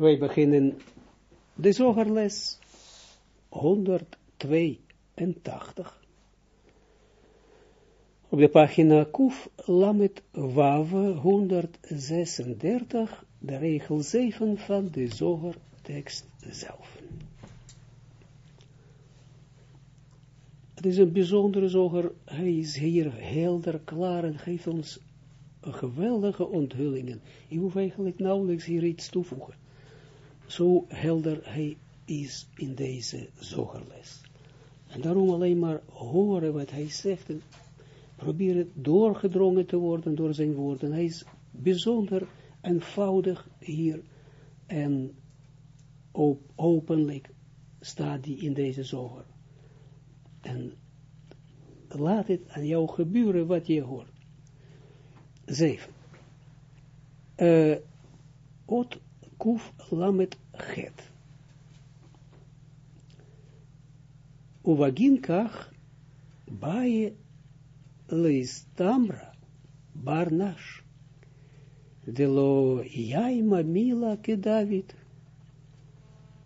wij beginnen de zogerles 182. Op de pagina Kuf Lamet Wav 136, de regel 7 van de zogertekst zelf. Het is een bijzondere zoger, hij is hier helder, klaar en geeft ons geweldige onthullingen. Je hoeft eigenlijk nauwelijks hier iets toevoegen. Zo helder hij is in deze zogerles. En daarom alleen maar horen wat hij zegt en proberen doorgedrongen te worden door zijn woorden. Hij is bijzonder eenvoudig hier en op, openlijk staat hij in deze zoger. En laat het aan jou gebeuren wat je hoort. 7. Uh, kuf lamet het. Uvagin kach baie leistamra barnash. De lo jaima mila ke David.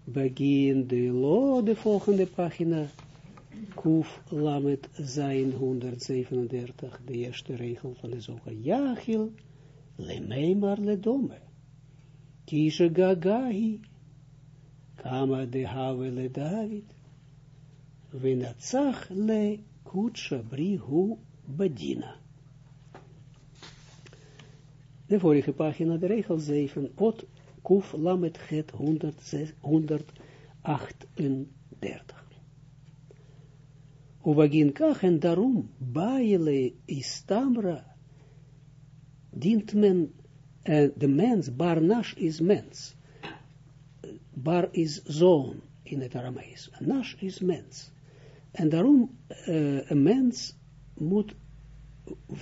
Begin de lo, de volgende pagina. Kuf Lamet zijn 137, de eerste regel van de zoger. Jachil, lemeimar ledome. Kishe gagahi, kama de have le David. Venatzach le kutsha brihu badina. De vorige pagina, de regel 7, ot kuf lamet het 138. Uvagin kach, en daarom, baile istamra, dient men, uh, de mens, barnash is mens. Bar is zoon in het Aramees. Nash is mens. En daarom, uh, een mens moet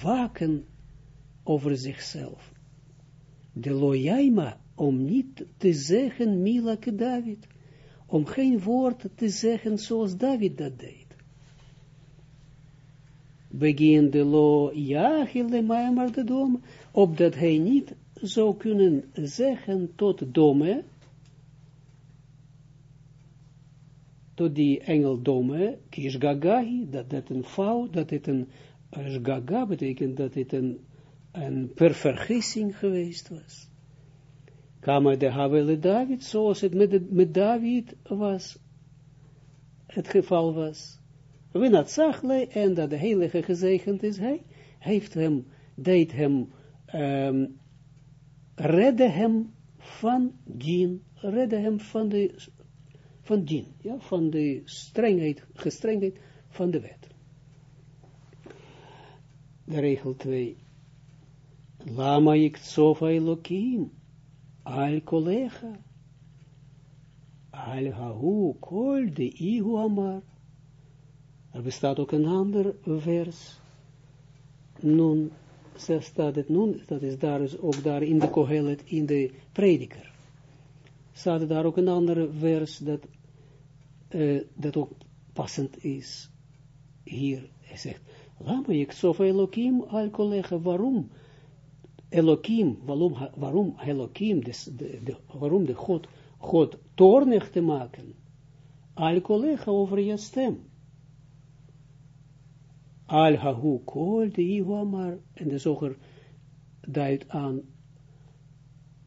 waken over zichzelf. De loyaima, om niet te zeggen, Mila David, om geen woord te zeggen zoals David dat deed begin de lo maimar de dom, opdat hij niet zou kunnen zeggen tot dome, tot die engel dome, kies gagahi, dat dat een fout, dat het een gaga betekent dat het een, een pervergissing geweest was. Kama de Havele David, zoals het met, met David was, het geval was. Winat Sachle, en dat de heilige gezegend is hij, heeft hem, deed hem, um, redde hem van djinn, redde hem van de, van djinn, ja, van de strengheid, gestrengheid van de wet. De regel 2. Lama ik tsofa elokim, al collega, al hahu kol de ihu amar, er bestaat ook een ander vers. Nun, zo staat het nun, dat is daar is ook daar in de Kohelet, in de prediker. Staat daar ook een andere vers dat, uh, dat ook passend is. Hier, hij zegt, Lama ik sof Elohim al collega, waarom? Elohim, waarom, waarom Elohim, de, de, waarom de God, God toornig te maken? Al collega over je stem al hahu kol de Ihuamar, en de zoger duidt aan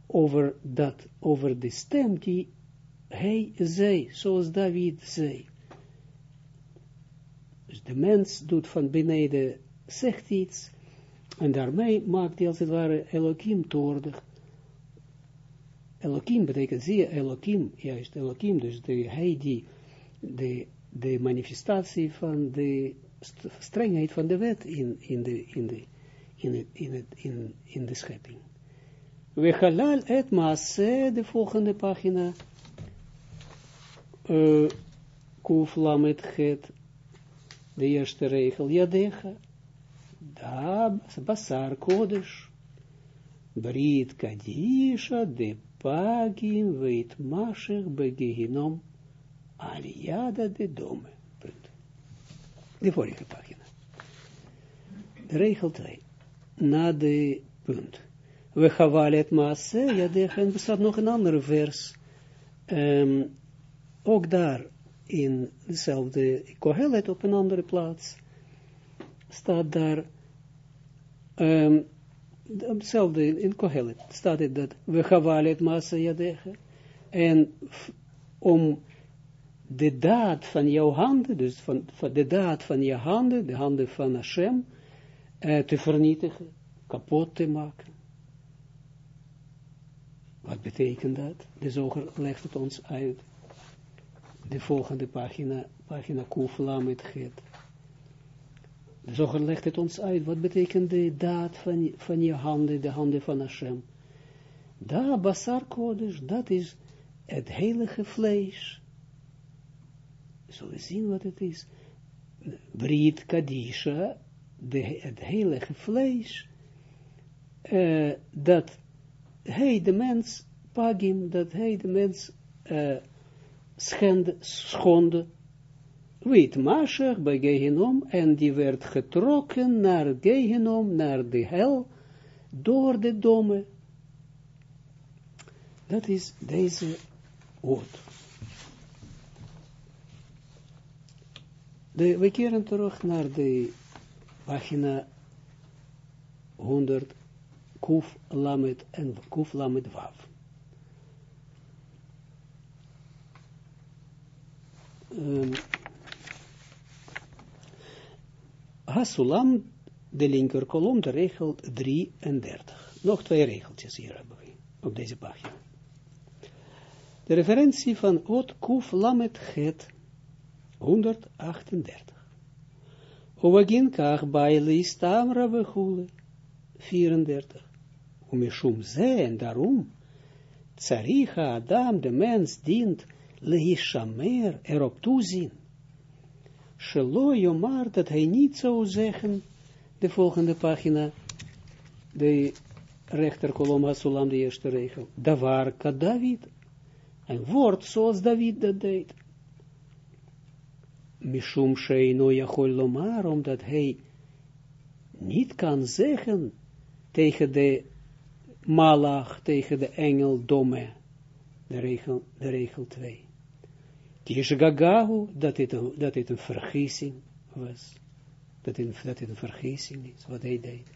over dat, over de stem die hij zei, zoals David zei. Dus de mens doet van beneden, zegt iets, en daarmee maakt hij als het ware Elohim toordig. Elohim betekent, zie je, Elohim, juist Elohim, dus de, hij die, de, de manifestatie van de strengheid van de wet in, in, de, in, de, in, het, in, het, in, in de schepping. We halal et maase, de volgende pagina, uh, kuf het, de eerste regel, yadecha, da basar kodesh, brit kadisha, de pagin, veit mashech, begehinom, aliada de dome de vorige pagina. De regel 2. Na de punt. we chavalet maase, ja, en er staat nog een andere vers, um, ook daar, in dezelfde Kohelet, op een andere plaats, staat daar, um, hetzelfde in Kohelet, staat het dat, we chavalet maase, ja, en om de daad van jouw handen, dus van, van de daad van je handen, de handen van Hashem, uh, te vernietigen, kapot te maken. Wat betekent dat? De zoger legt het ons uit. De volgende pagina, pagina Kufla met. De zoger legt het ons uit. Wat betekent de daad van, van je handen, de handen van Hashem? Da basar kodesh, dat is het heilige vlees. Zullen zien wat het is. Brit Kadisha, de, het heilige vlees, uh, dat hij de mens, pagim, dat hij de mens uh, schende, schonde, weet Mashiach bij Gehenom, en die werd getrokken naar Gehenom, naar de hel, door de domme. Dat is deze woord. De, we keren terug naar de pagina 100 Kuf Lamet en Kuf Lamet Wav. Um, Hasulam, de linker kolom, de regel 33. Nog twee regeltjes hier hebben we op deze pagina. De referentie van Ot Kuf Lamet Het 138. Ovagin kach baile istamra vechule 34. Umishum ze, en daarom, tsaricha Adam, de mens, dient lehishamer, erop toezien. Shelo Jomar, dat hij niet zou zeggen, de volgende pagina, de rechterkolom Hasulam, de eerste regel, Davar David, een woord zoals David dat deed. Mishum Sheino Yachol Lomar, omdat hij niet kan zeggen tegen de malach tegen de engel domme. De regel, de regel 2. Tishgagahu, dat het, een, dat het een vergissing was. Dat het, dat het een vergissing is, wat hij deed.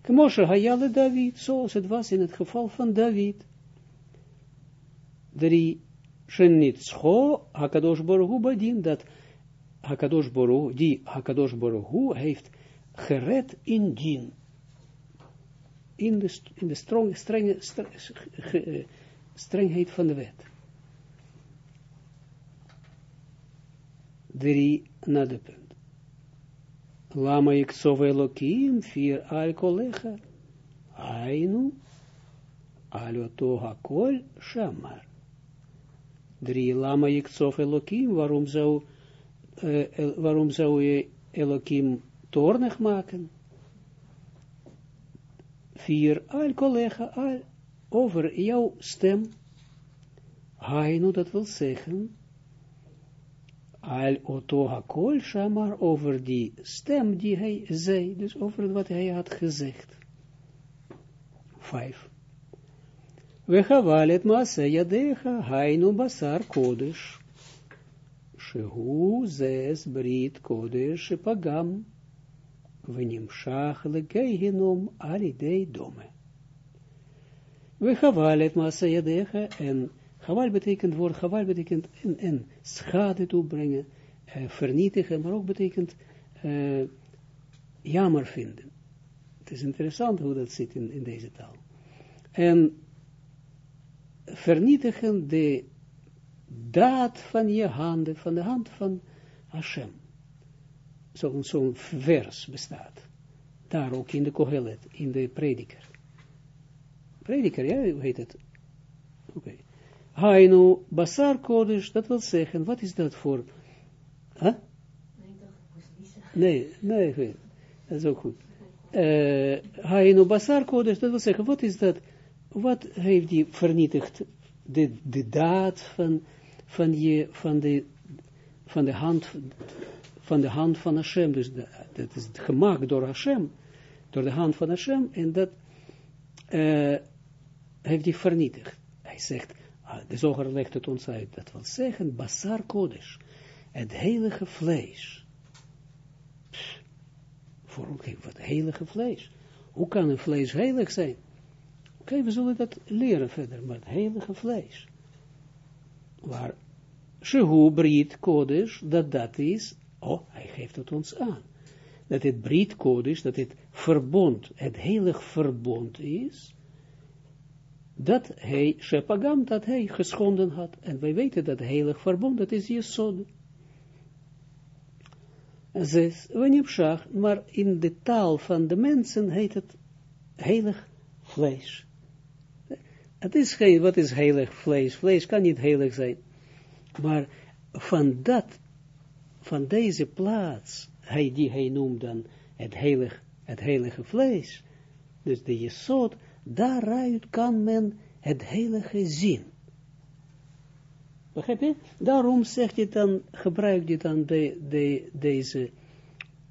Kmoshe Hayale David, zoals het was in het geval van David. Drie, Shenitscho, Hakadosh Badin, dat Hakadosh Boruhu, die Hakadosh Boruhu heeft gered in dien in de, in de strong, strenge, eh, strengheid van de wet. Drie na de punt. Lama ik zove Elohim, vier al kolecha, ainu, aloto hakol, shamar. Drie, lama ik zove Elohim, waarom zou, uh, waarom zou je Elohim toornig maken? vier, al collega, al, over jouw stem, hainu, dat wil zeggen, al oto hakol shamar, over die stem die hij zei, dus over wat hij had gezegd. Vijf. We havalet maase yadecha, hainu basar kodesh, shehu zes brit kodesh pagam, ונמשך לגיהנום על ידי דומה. וחבל את מעשה ידיך, en Chaval betekent woord, chaval betekent en, en schade toebrengen, uh, vernietigen, maar ook betekent uh, jammer vinden. Het is interessant hoe dat zit in, in deze taal. En vernietigen de daad van je handen, van de hand van Hashem zo'n zo vers bestaat. Daar ook in de Kohelet, in de prediker. Prediker, ja, hoe heet het? Oké. Okay. Hainu basar kodesh, dat wil zeggen, wat is dat voor? Huh? Nee, nee, nee, dat is ook goed. Uh, Hainu basar kodesh, dat wil zeggen, wat is dat? Wat heeft die vernietigd? De, de daad van, van, je, van, de, van de hand van de hand van Hashem, dus dat is gemaakt door Hashem, door de hand van Hashem, en dat uh, heeft hij vernietigd. Hij zegt, uh, de zoger legt het ons uit, dat wil zeggen, basar kodesh, het heilige vlees. Voor oké, wat heilige vlees. Hoe kan een vlees heilig zijn? Oké, we zullen dat leren verder, maar het heilige vlees. Waar Shehu Brit Kodesh, dat dat is, oh, hij geeft het ons aan. Dat het Brit Kodesh, dat het verbond, het heilig verbond is, dat hij, Shepagam, dat hij geschonden had. En wij weten dat heilig verbond, dat is Jesod. Zes, Wanneer maar in de taal van de mensen heet het heilig vlees. Het is geen, wat is heilig vlees? Vlees kan niet heilig zijn. Maar van dat, van deze plaats, hij, die hij noemt dan het, heilig, het heilige vlees, dus de jesot, daaruit kan men het heilige zien. Begrijp je? Daarom zegt je dan, gebruikt je dan de, de, deze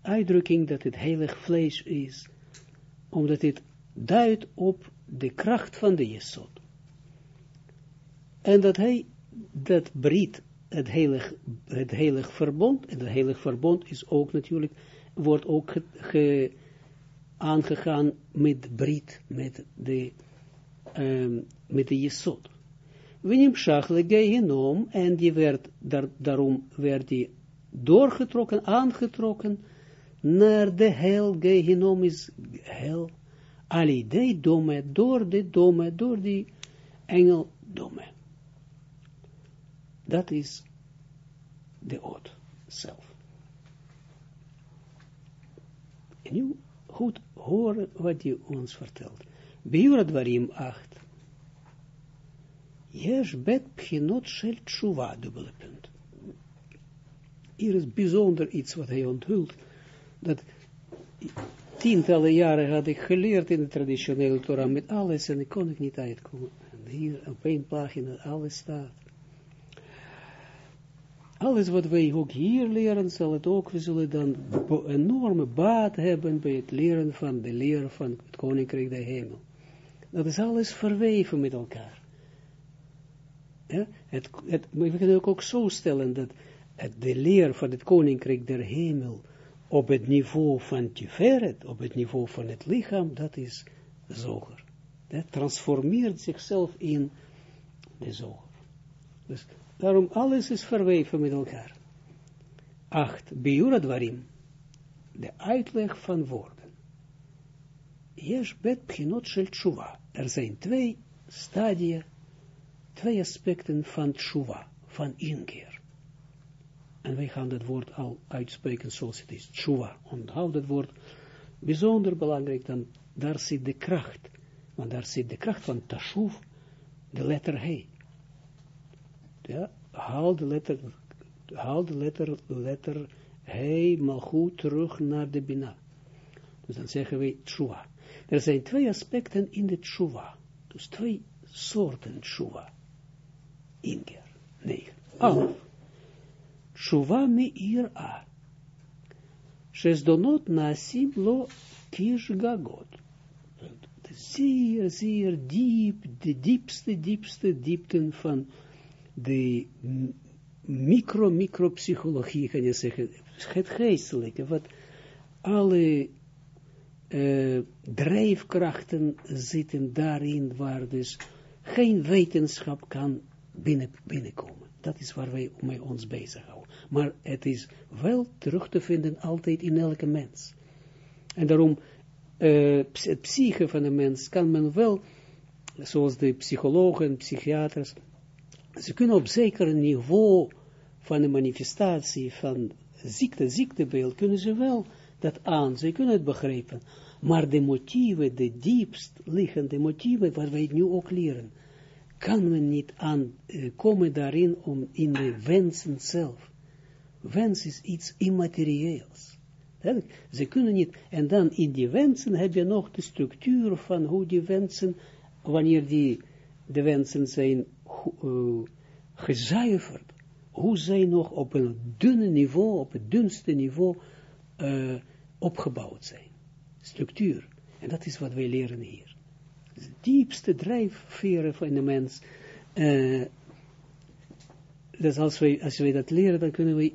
uitdrukking dat het heilig vlees is, omdat het duidt op de kracht van de Jesod. En dat hij dat brit, het heilig, het heilig verbond, en het heilig verbond is ook natuurlijk, wordt ook ge, aangegaan met brit, met de, um, met de jesot. Winim Gehenom, en die werd, daar, daarom werd die doorgetrokken, aangetrokken, naar de hel, Gehenom is hel, alidei dome, door de dome, door die engel dome. Dat is de oot zelf. En nu goed horen wat hij ons vertelt. Biura dwarim 8. Yesh bet pchinot shel tshuva, dubbele punt. Hier is bijzonder iets wat hij onthult, dat tientallen jaren had ik geleerd in de traditionele Torah met alles en ik kon ik niet uitkomen. En hier op één pagina alles staat. Alles wat wij ook hier leren, zal het ook, we zullen dan enorme baat hebben bij het leren van de leer van het Koninkrijk der Hemel. Dat is alles verweven met elkaar. Ja? Het, het, we kunnen ook, zo stellen dat het, de leer van het Koninkrijk der Hemel op het niveau van Tiferet, op het niveau van het lichaam, dat is zoger. Dat transformeert zichzelf in de zoger. Dus Daarom alles is verweven met elkaar. Acht, Biuradwarim, de uitleg van woorden. Yesh bet pchinot tshuva. Er zijn twee stadia, twee aspecten van tshuva, van inkeer. En wij gaan dat woord al uitspreken zoals het is. Tshuva, onthoud dat woord. Bijzonder belangrijk, dan daar zit de kracht. Want daar zit de kracht van tashuv, de letter he ja, haal de letter, haal de letter, letter helemaal goed terug naar de Bina. Dus dan zeggen we tshuva. Er zijn twee aspecten in de tshuva. Dus twee soorten tshuva. Inger. Negen. Alf. Tshuva meir a. Shesdonot nasim lo kish gagot. Zeer, zeer diep, de diepste, diepste diepten van de micro-micro-psychologie, kan je zeggen, het geestelijke, wat alle uh, drijfkrachten zitten daarin, waar dus geen wetenschap kan binnen, binnenkomen. Dat is waar wij mee ons bezighouden. Maar het is wel terug te vinden altijd in elke mens. En daarom, uh, het psyche van de mens kan men wel, zoals de psychologen, psychiaters, ze kunnen op zeker niveau van de manifestatie van ziekte, ziektebeeld, kunnen ze wel dat aan, ze kunnen het begrijpen. Maar de motieven, de diepst liggende motieven, wat wij nu ook leren, kan men niet aan uh, komen daarin om in de wensen zelf. Wens is iets immaterieels. Ze kunnen niet, en dan in die wensen heb je nog de structuur van hoe die wensen, wanneer die, de wensen zijn uh, gezuiverd, hoe zij nog op een dunne niveau, op het dunste niveau uh, opgebouwd zijn. Structuur. En dat is wat wij leren hier. diepste drijfveren van de mens. Uh, dus als wij, als wij dat leren, dan kunnen we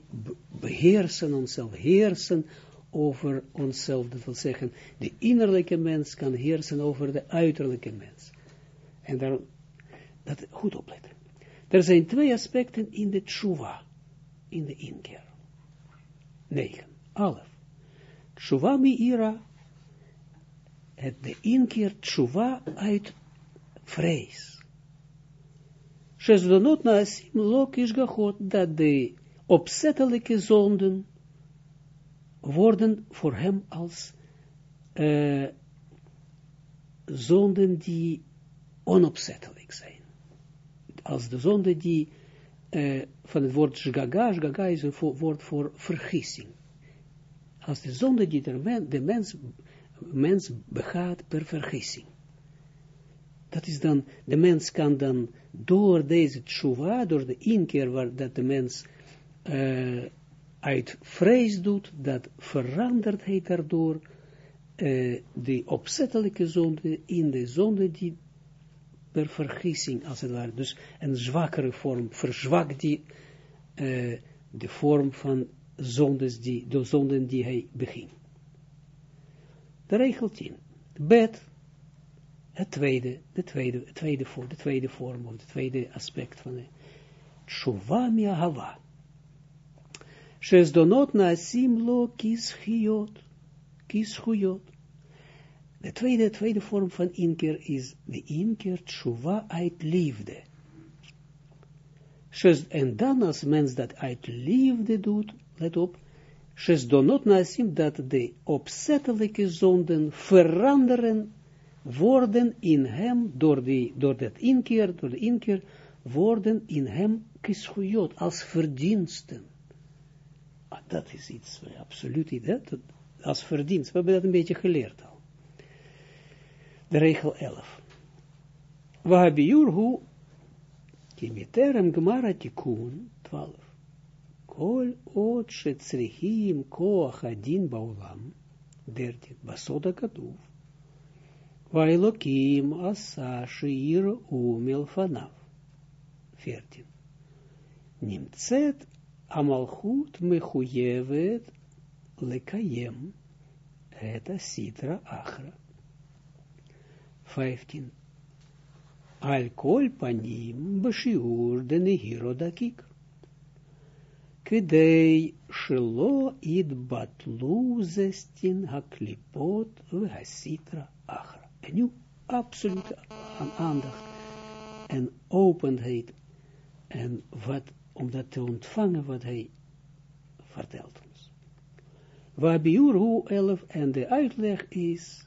beheersen onszelf, heersen over onszelf. Dat wil zeggen, de innerlijke mens kan heersen over de uiterlijke mens. En daar, dat goed opletten. Er zijn twee aspecten in de tshuva, in de inkeer. 9. Alef. Tshuva ira, het de inkeer tshuva uit vrees. Shesdonot naasim lok is gachot, dat de opzettelijke zonden worden voor hem als uh, zonden die onopzettelijk zijn. Als de zonde die uh, van het woord shgaga, shgaga is een woord voor vergissing. Als de zonde die de, mens, mens begaat per vergissing. Dat is dan, de mens kan dan door deze tshuva, door de inkeer waar dat de mens uh, uit vrees doet, dat verandert hij daardoor uh, de opzettelijke zonde in de zonde die per vergissing, als het ware, dus een zwakkere vorm, verzwakt die uh, de vorm van zondes die, de zonden die hij begint. De regel 10. Bed, het tweede, de tweede, het tweede, vorm, de tweede vorm, of het tweede aspect van de Tshuva mi'ahava. Shesdonot naasim lo kischiot, kischuyot. De tweede, tweede vorm van inkeer is de inkeer tshuva uit liefde. En dan als mens dat uit liefde doet, let op, Shesdonot naasim dat de opzettelijke zonden veranderen worden in hem, door, die, door dat inkeer, door de inkeer, worden in hem kischuyot, als verdiensten. Ah, dat is iets, absoluut niet, hè? Dat, als verdienst. We hebben dat een beetje geleerd al. De regel 11. Wahabiurhu, kimiterem gemara tikun, 12. Kol ot shetzrichim koach adin baulam, 13. Basoda katuv. Vailokim asa shir u milfanav. 14. Nimtzet amalchut mechuyevet lekayem het sitra achra. 15. Al panim bashiur de nehiro dakik. Kedei shelo idbatlu zestin haklipot v'hasitra achra. En nu absolute aandacht en openheid en wat, om dat te ontvangen wat hij vertelt ons. Wabiur 11 en de uitleg is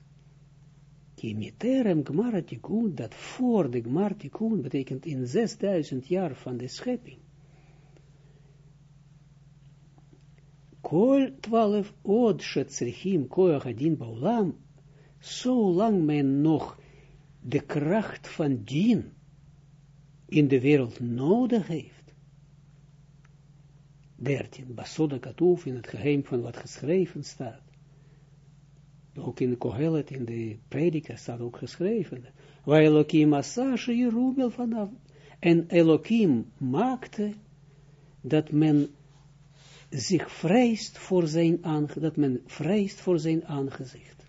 Kimiterem Gmaratikun, dat voor de Gmartikun betekent in 6000 jaar van de schepping. Kol 12 od shetzrichim koach adin baulam zolang men nog de kracht van dien in de wereld nodig heeft. 13. Basoda Katuf in het geheim van wat geschreven staat. Ook in Kohelet, in de prediker staat ook geschreven. Waar Elohim Asashe Jerubel vanaf. En Elohim maakte dat men zich vreest voor zijn aangezicht, dat men vreest voor zijn aangezicht.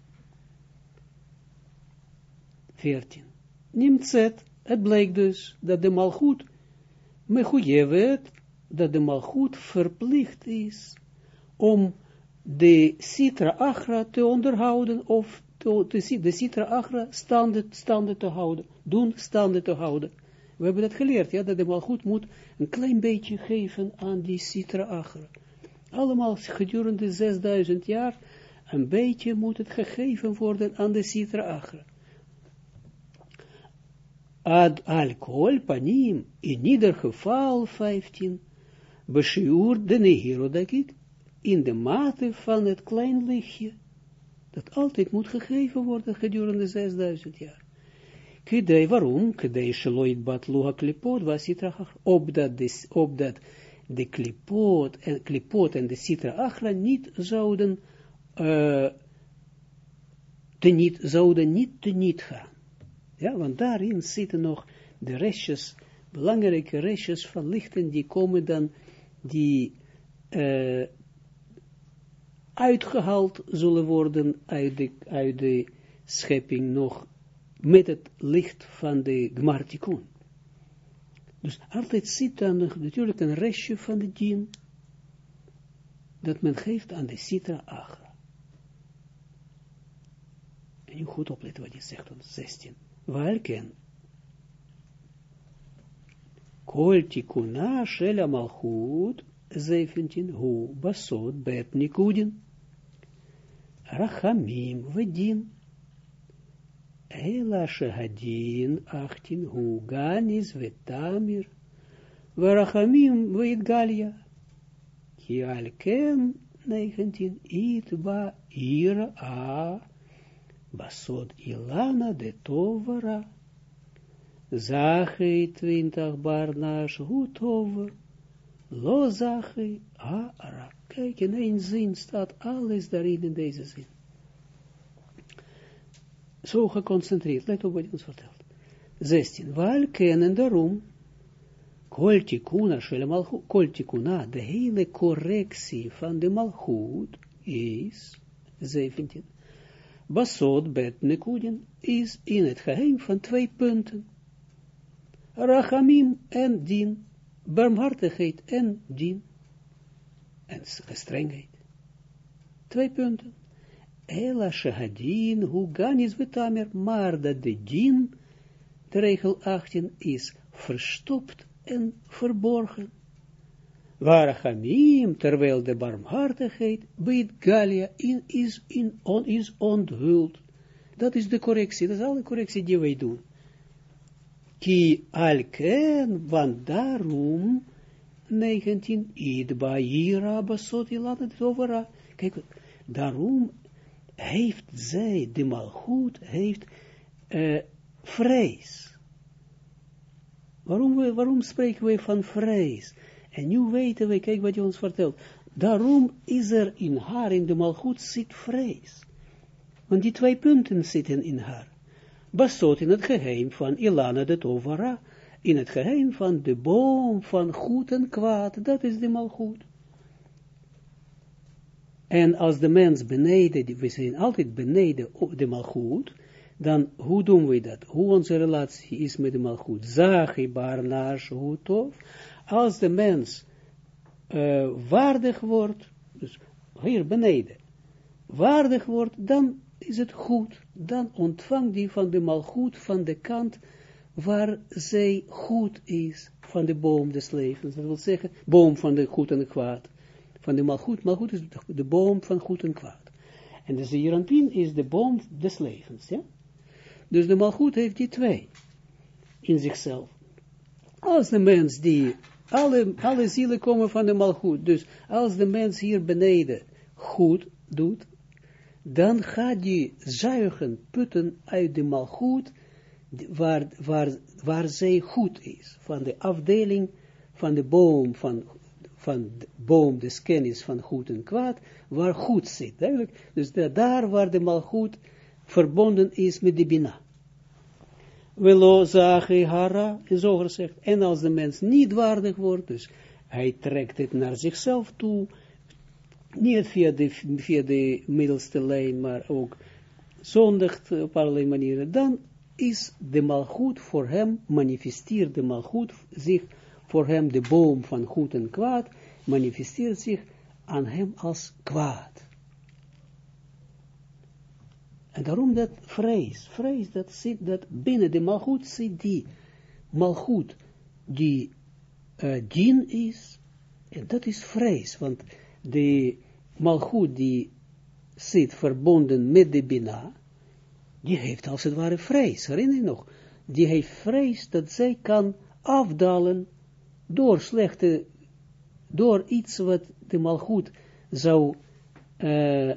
14. Nimtzet, het blijkt dus dat de malgoed, mechuyevet, dat de malgoed verplicht is om de citra achra te onderhouden, of te, de citra achra standen, te houden, doen standen te houden. We hebben dat geleerd, ja, dat de malgoed moet een klein beetje geven aan die citra achra. Allemaal gedurende 6000 jaar, een beetje moet het gegeven worden aan de citra achra ad alcohol panim, in ieder geval 15, beshiur de nehirodakik, in de mate van het klein lichtje, dat altijd moet gegeven worden gedurende 6000 jaar. Kidei, waarom? Kidei sheloid bat luha klipot was sitrachach, opdat de, opdat de klipot en, klipot en de sitra achra niet zouden, uh, te niet, zouden niet te niet gaan Ja, want daarin zitten nog de restjes, belangrijke restjes van lichten, die komen dan, die uh, uitgehaald zullen worden uit de, uit de schepping nog met het licht van de Gmartikun. Dus altijd zit dan natuurlijk een restje van de dien, dat men geeft aan de Sitra Agra. En je goed opletten wat je zegt, 16. Welken Kol tikuna shel malchut 17 hu basod bet nikudin rachamim vedin Ela shehadin 18 hu ganis vetamir verachamim veitgalia ki alken 19 itba ira a basod ilana de tovara 20 bar nash goed over. Lo zache ara. Kijk, in één zin staat alles daarin in deze zin. Zo geconcentreerd, let op wat hij ons vertelt. 16. Waar kennen daarom, koltikuna, de hele correctie van de malchut is, 17. Basod bet nekudin is in het geheim van twee punten. Rachamim en din, barmhartigheid en din, en gestrengheid. Twee punten. Ela shahadin, hu ganis vetamer, maar dat de din, de regel 18, is verstopt en verborgen. Warachamim, terwijl de barmhartigheid, bij Galia, in, is, in, on, is onthuld. Dat is de correctie, dat is alle correctie die wij doen. Ki alken, want daarom, 19, idba ira basot ilana tovara. Kijk, daarom heeft zij, de malgoed, heeft uh, vrees. Waarom, waarom spreken we van vrees? En nu weten we, kijk wat je ons vertelt. Daarom is er in haar, in de malgoed, zit vrees. Want die twee punten zitten in haar basot in het geheim van Ilana de Tovara, in het geheim van de boom van goed en kwaad, dat is de malgoed. En als de mens beneden, we zijn altijd beneden de malgoed, dan hoe doen we dat? Hoe onze relatie is met de malgoed? Zachi barnash hutov. Als de mens uh, waardig wordt, dus hier beneden, waardig wordt, dan is het goed, dan ontvangt die van de malgoed van de kant waar zij goed is, van de boom des levens. Dat wil zeggen, boom van de goed en de kwaad. Van de malgoed, malgoed is de boom van goed en kwaad. En de Zeranpin is de boom des levens, ja. Dus de malgoed heeft die twee in zichzelf. Als de mens die, alle, alle zielen komen van de malgoed, dus als de mens hier beneden goed doet, dan gaat die zuigen, putten uit de malgoed, waar, waar, waar zij goed is, van de afdeling van de boom, van, van de boom des kennis van goed en kwaad, waar goed zit, duidelijk. Dus daar waar de malgoed verbonden is met de bina. Velo zage hara, is gezegd, en als de mens niet waardig wordt, dus hij trekt het naar zichzelf toe, niet via de, via de middelste lijn, maar ook zondigt op allerlei manieren, dan is de malgoed voor hem, manifesteert de malgoed zich voor hem, de boom van goed en kwaad, manifesteert zich aan hem als kwaad. En daarom dat vrees, vrees dat zit, dat binnen de malgoed zit die malgoed, die uh, dien is, en dat is vrees, want de malgoed die zit verbonden met de Bina, die heeft als het ware vrees, herinner je nog? Die heeft vrees dat zij kan afdalen door slechte, door iets wat de malgoed zou, uh,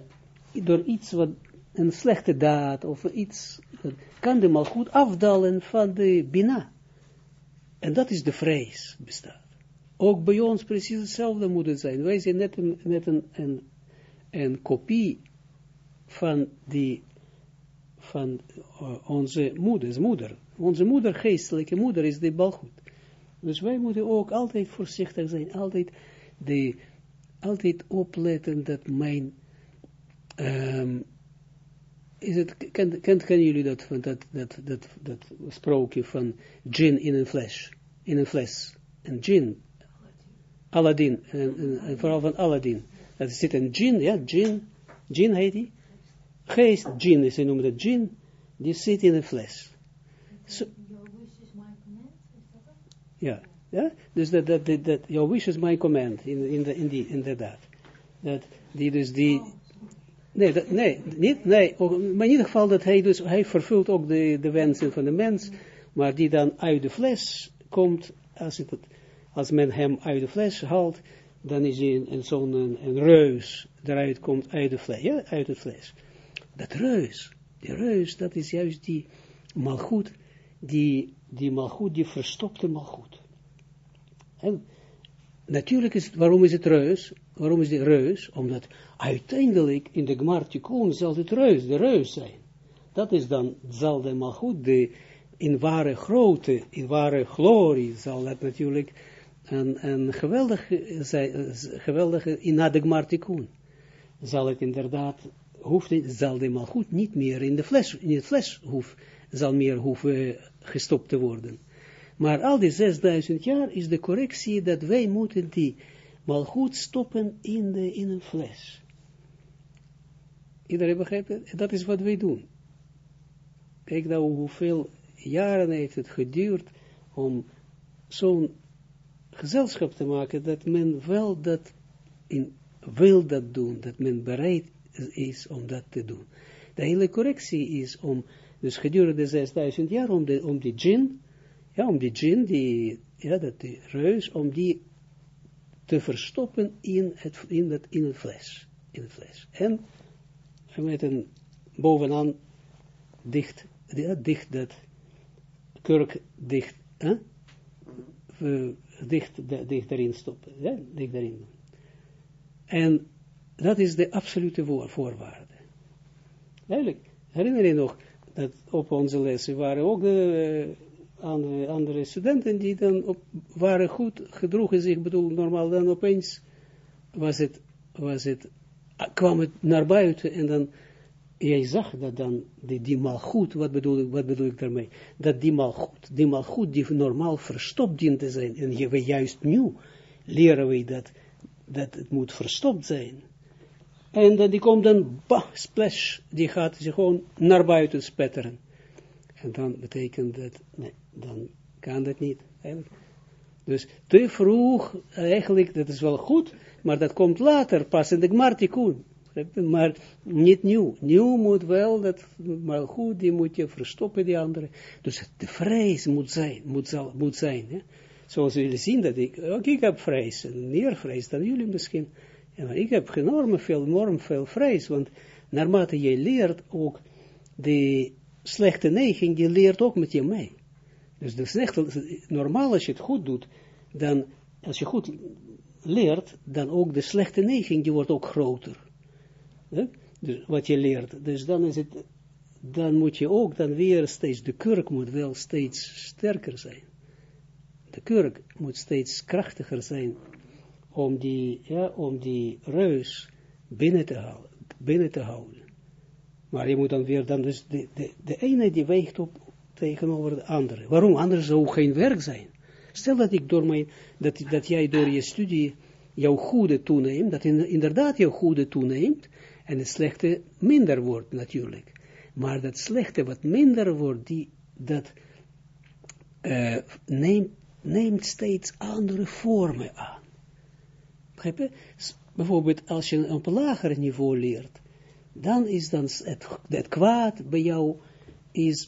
door iets wat een slechte daad of iets, kan de malgoed afdalen van de Bina. En dat is de vrees bestaat. Ook bij ons precies hetzelfde moet zijn. Wij zijn net een, net een, een, kopie van die, van uh, onze moeders, moeder. Onze moeder, geestelijke moeder, is de balgoed. Dus wij moeten ook altijd voorzichtig zijn, altijd, de, altijd opletten dat mijn, um, is het, kent, kent, kennen jullie dat, dat, dat, dat, dat sprookje van gin in een fles, in een fles, een gin, Aladdin, en, en, en vooral van Aladdin. Dat zit een gin, ja, gin, gin heet die, geest, gin, ze noemen dat gin, die zit in een fles. So, ja, ja, dus dat, dat, dat, dat, your wish is my command, in, in, de, in die, inderdaad. Dat, die dus die, nee, dat, nee, niet, nee, maar in ieder geval dat hij dus, hij vervult ook de, de wensen van de mens, maar die dan uit de fles komt, als, het, als men hem uit de fles haalt, dan is hij een, zo'n een, een, reus, eruit komt uit de fles, ja, uit het fles. Dat reus, die reus, dat is juist die malgoed, die, die malgoed, die verstopte malgoed. En natuurlijk is, waarom is het reus? Waarom is het reus? Omdat uiteindelijk in de Gmartikun zal het reus, de reus zijn. Dat is dan, zal de malgoed, de in ware grootte, in ware glorie, zal dat natuurlijk een, een geweldige, geweldige, in de Gmartikun. Zal het inderdaad, hoeft, zal de malgoed niet meer in de fles, in het fles hoeft, zal meer hoeven gestopt te worden. Maar al die 6000 jaar is de correctie dat wij moeten die mal goed stoppen in, de, in een fles. Iedereen begrijpt het? Dat is wat wij doen. Kijk nou hoeveel jaren heeft het geduurd om zo'n gezelschap te maken, dat men wel dat in, wil dat doen, dat men bereid is om dat te doen. De hele correctie is om, dus gedurende 6000 jaar, om, de, om die djinn ja, om die djinn, die, ja, dat die reus, om die te verstoppen in het, in het, in het fles. In het fles. En met een bovenaan dicht, dicht dat kurk dicht, hè? Dicht, dicht erin stoppen. Ja, dicht erin. En dat is de absolute voorwaarde. Eigenlijk, herinner je nog, dat op onze lessen waren ook de, andere, andere studenten die dan op, waren goed gedroegen zich, bedoel, normaal dan opeens was het, was het, kwam het naar buiten en dan, jij zag dat dan, die, die goed wat bedoel, ik, wat bedoel ik daarmee? Dat die goed die goed die normaal verstopt dient te zijn, en we juist nu leren we dat, dat het moet verstopt zijn. En dan die komt dan, bah, splash, die gaat zich gewoon naar buiten spetteren. En dan betekent dat, nee, dan kan dat niet. Eigenlijk. Dus te vroeg, eigenlijk, dat is wel goed, maar dat komt later, pas in de Gmartikun. Maar niet nieuw. Nieuw moet wel, dat, maar goed, die moet je verstoppen, die andere. Dus de vrees moet zijn, moet, zal, moet zijn. Zoals jullie zien, dat ik, ook ik heb vrees, meer vrees dan jullie misschien. Ja, maar ik heb enorm veel, enorm veel vrees, want naarmate je leert ook de slechte neiging, die leert ook met je mee. Dus de slechte, normaal als je het goed doet, dan, als je goed leert, dan ook de slechte neiging, die wordt ook groter. Dus wat je leert. Dus dan is het, dan moet je ook dan weer steeds, de kurk moet wel steeds sterker zijn. De kurk moet steeds krachtiger zijn om die, ja, om die reus binnen te houden. Binnen te houden. Maar je moet dan weer, dan dus de, de, de ene die weegt op tegenover de andere. Waarom? Anders zou geen werk zijn. Stel dat ik door mijn, dat, dat jij door je studie jouw goede toeneemt, dat inderdaad jouw goede toeneemt, en het slechte minder wordt natuurlijk. Maar dat slechte wat minder wordt, die, dat uh, neemt, steeds andere vormen aan. Begrijp? Bijvoorbeeld als je op een lager niveau leert, dan is dan het, het kwaad bij jou is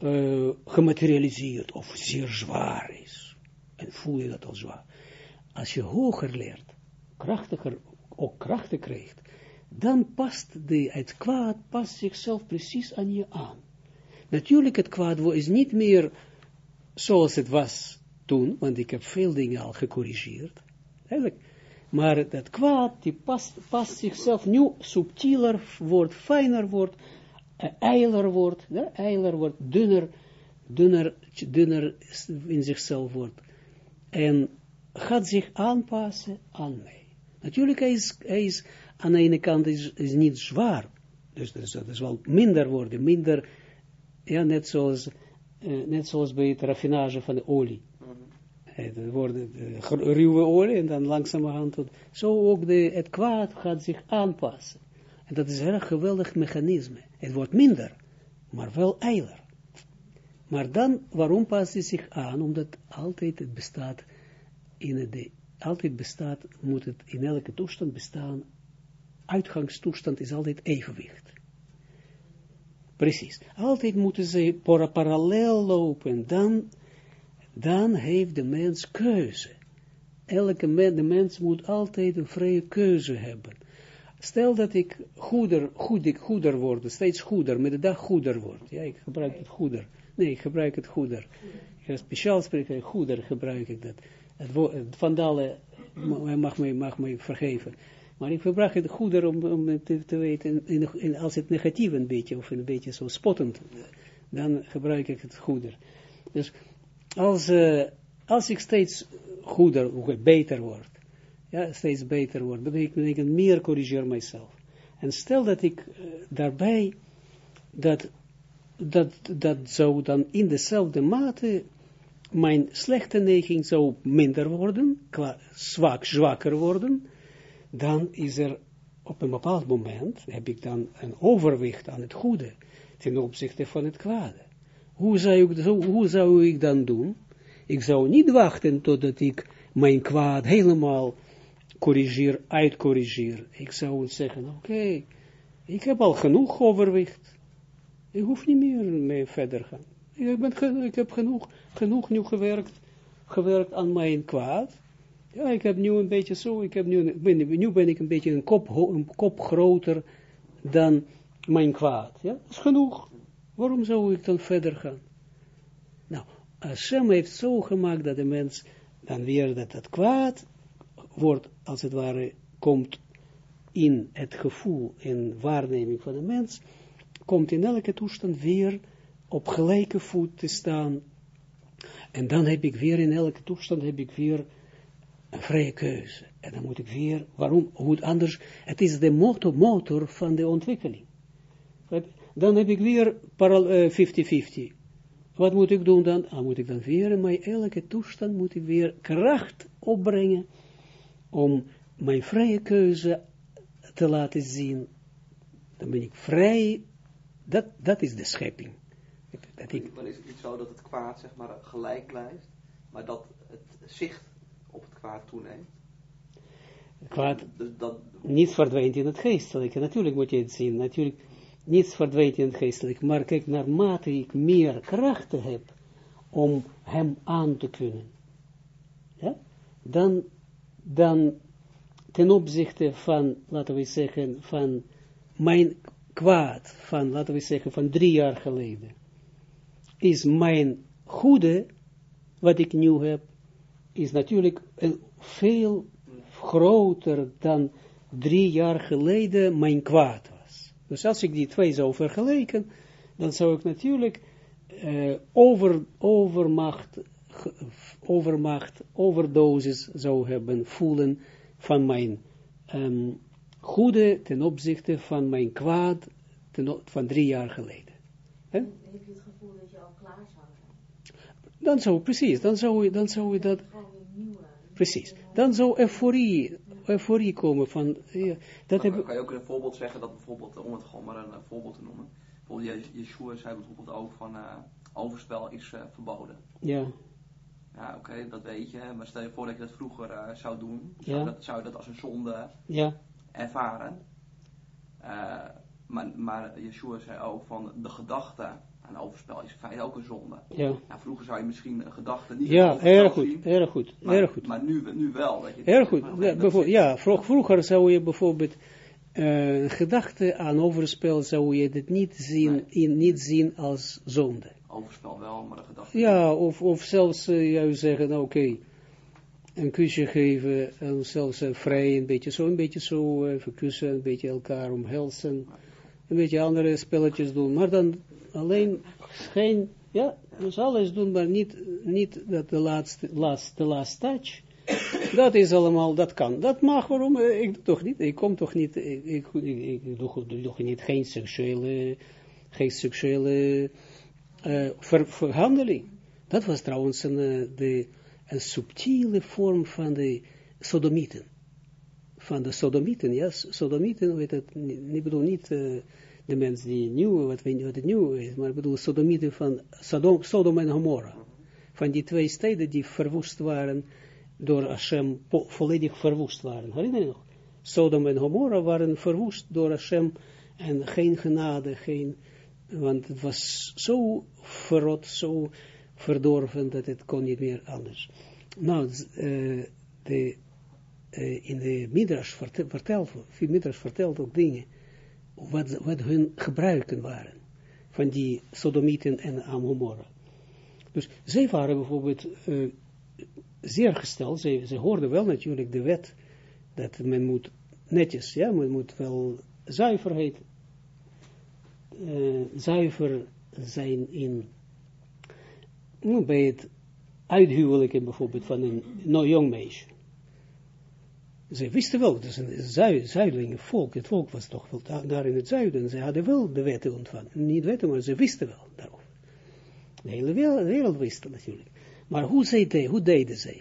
uh, gematerialiseerd of zeer zwaar is. En voel je dat al zwaar. Als je hoger leert, krachtiger, ook krachten krijgt, dan past de, het kwaad past zichzelf precies aan je aan. Natuurlijk, het kwaad is niet meer zoals het was toen, want ik heb veel dingen al gecorrigeerd. Eigenlijk, maar dat kwaad, die past, past zichzelf nu subtieler wordt, fijner wordt, eiler wordt, ja, eiler wordt, dunner, dunner, dunner in zichzelf wordt. En gaat zich aanpassen aan mij. Natuurlijk, is, hij is aan de ene kant is, is niet zwaar. Dus dat is, dat is wel minder worden, minder, ja, net zoals, uh, net zoals bij het raffinage van de olie. Het wordt ruwe olie en dan langzamerhand tot, zo ook de, het kwaad gaat zich aanpassen. En dat is een heel geweldig mechanisme. Het wordt minder, maar wel eiler. Maar dan, waarom past het zich aan? Omdat altijd het bestaat in het, altijd bestaat, moet het in elke toestand bestaan, uitgangstoestand is altijd evenwicht. Precies. Altijd moeten ze parallel lopen, dan, dan heeft de mens keuze. Elke mens, de mens moet altijd een vrije keuze hebben. Stel dat ik goeder, goed, ik goeder word, steeds goeder, met de dag goeder word. Ja, ik gebruik het goeder. Nee, ik gebruik het goeder. Ik speciaal spreken, goeder gebruik ik dat. Het, het vandalen mag mij, mag mij vergeven. Maar ik gebruik het goeder om, om te, te weten, in, als het negatief een beetje, of een beetje zo spottend, dan gebruik ik het goeder. Dus als, uh, als ik steeds goeder, beter word, ja, steeds beter word, dan ik, meer corrigeer mijzelf. En stel dat ik uh, daarbij, dat, dat, dat zou dan in dezelfde mate mijn slechte neiging zou minder worden, zwak, zwakker worden, dan is er op een bepaald moment, heb ik dan een overwicht aan het goede, ten opzichte van het kwade. Hoe zou ik, dan doen? Ik zou niet wachten totdat ik mijn kwaad helemaal corrigeer, uitcorrigeer. Ik zou zeggen, oké, ik heb al genoeg overwicht. Ik hoef niet meer mee verder gaan. Ik, ben, ik heb genoeg, genoeg nu gewerkt, gewerkt aan mijn kwaad. Ja, ik heb nu een beetje zo, ik heb nu, ben, nu ben ik een beetje een kop, een kop groter dan mijn kwaad. Ja, dat is genoeg. Waarom zou ik dan verder gaan? Nou, Hashem heeft zo gemaakt dat de mens dan weer dat het kwaad wordt, als het ware, komt in het gevoel en waarneming van de mens, komt in elke toestand weer op gelijke voet te staan. En dan heb ik weer in elke toestand heb ik weer een vrije keuze. En dan moet ik weer, waarom, hoe het anders, het is de motor, van de ontwikkeling. Dan heb ik weer 50-50. Wat moet ik doen dan? Dan moet ik dan weer in mijn elke toestand moet ik weer kracht opbrengen om mijn vrije keuze te laten zien. Dan ben ik vrij. Dat, dat is de schepping. Dat ik, dan is het niet zo dat het kwaad zeg maar gelijk blijft, maar dat het zicht op het kwaad toeneemt. Kwaad, dus dat, niets verdwijnt in het geestelijke. Natuurlijk moet je het zien. Natuurlijk, niets verdwijnt in het geestelijke. Maar kijk, naarmate ik meer krachten heb om hem aan te kunnen, ja, dan, dan ten opzichte van, laten we zeggen, van mijn kwaad, van, laten we zeggen, van drie jaar geleden, is mijn goede, wat ik nu heb, is natuurlijk veel groter dan drie jaar geleden mijn kwaad was. Dus als ik die twee zou vergelijken, dan zou ik natuurlijk uh, over, overmacht, overmacht, overdosis zou hebben voelen van mijn um, goede ten opzichte van mijn kwaad ten, van drie jaar geleden. Heb je het gevoel dat je al klaar zou zijn? Dan zou, precies, dan zou je, dan zou je dat... Precies. Dan zou euforie, euforie komen van... Ja, dat kan, kan je ook een voorbeeld zeggen dat bijvoorbeeld, om het gewoon maar een, een voorbeeld te noemen. Bijvoorbeeld Yeshua zei bijvoorbeeld ook van uh, overspel is uh, verboden. Ja. Ja, oké, dat weet je. Maar stel je voor dat je dat vroeger uh, zou doen. Zou, ja. dat, zou je dat als een zonde ja. ervaren. maar, maar Yeshua zei ook van de gedachte aan overspel is in feite ook een zonde. Ja. Nou, vroeger zou je misschien een gedachte niet Ja, erg goed, erg goed, maar, erg goed. Maar nu, nu wel. Weet je, erg goed. Ja, vroeger zou je bijvoorbeeld uh, gedachte aan overspel zou je het niet zien, nee. in, niet zien als zonde. Overspel wel, maar de gedachte Ja, of, of zelfs uh, jou zeggen, nou, oké, okay, een kusje geven, en zelfs uh, vrij, een beetje zo, een beetje zo, even kussen, een beetje elkaar omhelzen. een beetje andere spelletjes doen, maar dan alleen geen, ja, dus alles doen, maar niet, niet dat de laatste, laatste, de last touch, dat is allemaal, dat kan, dat mag, waarom, Eh, ik doe toch niet, ik kom toch niet, ik, ik, ik, doe, toch niet, geen seksuele, geen seksuele eh, ver- verhandeling. Dat was trouwens een, eh, de, subtiele vorm van de sodomieten. Van de sodomieten, ja, sodomieten, weet het, ik bedoel niet eh, de mensen die nieuw, wat, wat het nieuw is, maar ik bedoel sodomieten van Sodom, en Gomorra. Van die twee steden die verwoest waren, door Hashem volledig verwoest waren. Herinner je nog? Sodom en Gomorra waren verwoest door Hashem en geen genade, geen, want het was zo verrot, zo verdorven dat het kon niet meer anders. Nou, eh, de, eh, in de Midrash vertelt, vertelt ook dingen, wat, wat hun gebruiken waren, van die Sodomieten en Amorra. Dus zij waren bijvoorbeeld eh, zeer gesteld, zij, zij hoorden wel natuurlijk de wet, dat men moet netjes, ja, men moet wel zuiverheid, eh, zuiver zijn in, nou, bij het uithuwelijken bijvoorbeeld van een jong meisje. Ze wisten wel, het is een zui, zuidelijke volk, het volk was toch wel da- daar in het zuiden, ze hadden wel de wetten ontvangen, niet wetten, maar ze wisten wel daarover. De hele wereld, wist natuurlijk. Maar hoe, zij de, hoe deden zij?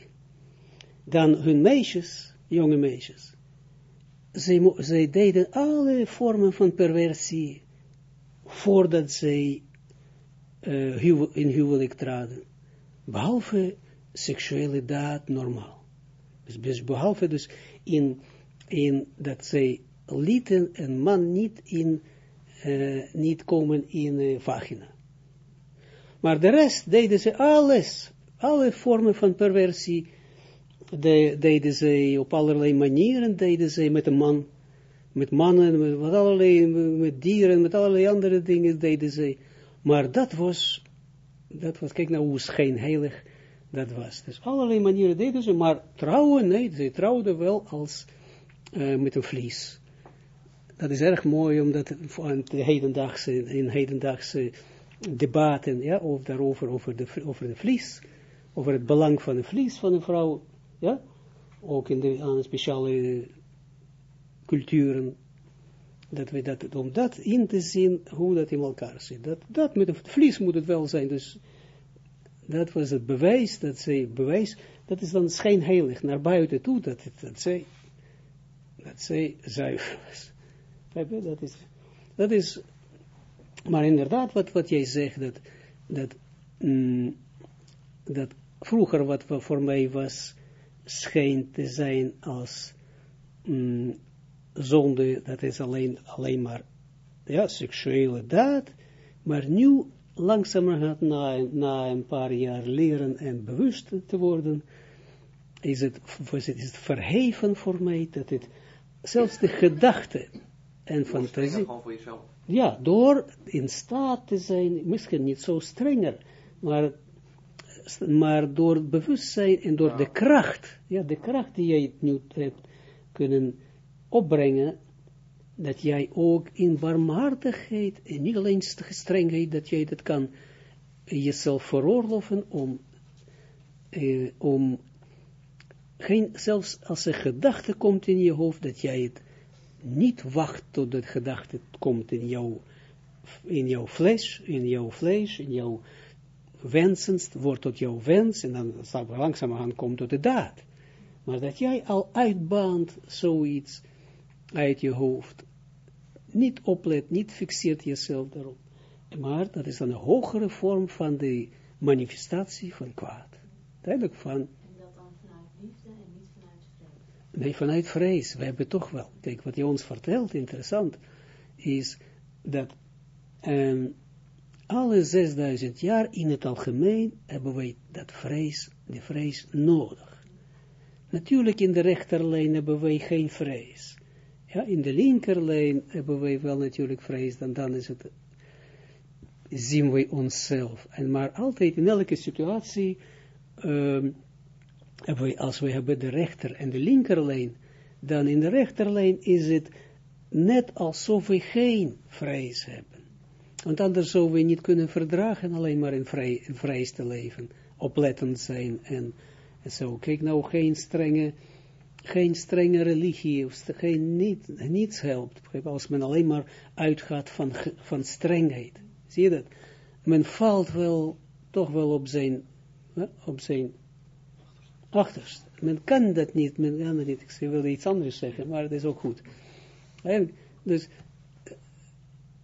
Dan hun meisjes, jonge meisjes, zij, zij deden alle vormen van perversie voordat zij huw- in huwelijk traden. Behalve seksuele daad normaal. Dus, behalve dus in, in dat zij lieten een man niet, in, eh, niet komen in eh, vagina. Maar de rest deden ze alles. Alle vormen van perversie de, deden ze op allerlei manieren, deden ze met een man, met mannen, met, met allerlei, met dieren, met allerlei andere dingen deden ze. Maar dat was, dat was, kijk nou hoe schijnheilig dat was. Dus allerlei manieren deden ze, maar trouwen, nee, ze trouwden wel als eh, met een vlies. Dat is erg mooi, omdat de hedendaagse, in hedendaagse debatten, ja, of daarover, over de, over de vlies, over het belang van de vlies van een vrouw, ja, ook in de aan speciale culturen, dat we dat, om dat in te zien, hoe dat in elkaar zit. Dat, dat met een vlies moet het wel zijn, dus dat was het bewijs, dat zij, bewijs, dat is dan schijnheilig naar buiten toe, dat, het, dat zij, dat zij zuiver was. Dat is, dat is, maar inderdaad, wat, wat jij zegt, dat, dat, mm, dat vroeger wat wa- voor mij was, schijnt te zijn als mm, zonde, dat is alleen, alleen maar, ja, seksuele daad, maar nu, langzamerhand, na, na een paar jaar leren en bewust te worden, is het, was het, is het verheven voor mij, dat het, zelfs de gedachte en fantasie, gewoon voor jezelf. ja, door in staat te zijn, misschien niet zo strenger, maar, maar door het bewustzijn en door Ja. de kracht, ja, de kracht die jij nu hebt kunnen opbrengen, dat jij ook in barmhartigheid, en niet alleen st- strengheid, dat jij dat kan jezelf veroorloven om, eh, om geen, zelfs als een gedachte komt in je hoofd, dat jij het niet wacht tot dat gedachte komt in jouw, in jouw vlees, in jouw vlees, in jouw wensens, wordt tot jouw wens, en dan langzamerhand komt tot de daad. Maar dat jij al uitbaant zoiets uit je hoofd, niet oplet, niet fixeert jezelf daarop. Maar dat is dan een hogere vorm van de manifestatie van kwaad. Duidelijk van, En dat dan vanuit liefde en niet vanuit vrees. Nee, vanuit vrees. We hebben toch wel. Kijk, wat je ons vertelt, interessant, is dat ehm, alle 6000 jaar in het algemeen hebben wij dat vrees, die vrees nodig. Natuurlijk in de rechterlijn hebben wij geen vrees. Ja, in de linkerlijn hebben wij wel natuurlijk vrees, dan, dan is het, zien wij onszelf. En maar altijd in elke situatie, hebben wij, als we hebben de rechter en de linkerlijn, dan in de rechterlijn is het net alsof we geen vrees hebben. Want anders zouden we niet kunnen verdragen alleen maar in vrees te leven, oplettend zijn en, en zo. Kijk nou, geen strenge, geen strenge religie, of geen, niet, niets helpt. Als men alleen maar uitgaat van, van strengheid. Zie je dat? Men valt wel, toch wel op zijn, op zijn achterste. Men kan dat niet, men kan dat niet. Ik wilde iets anders zeggen, maar het is ook goed. Dus,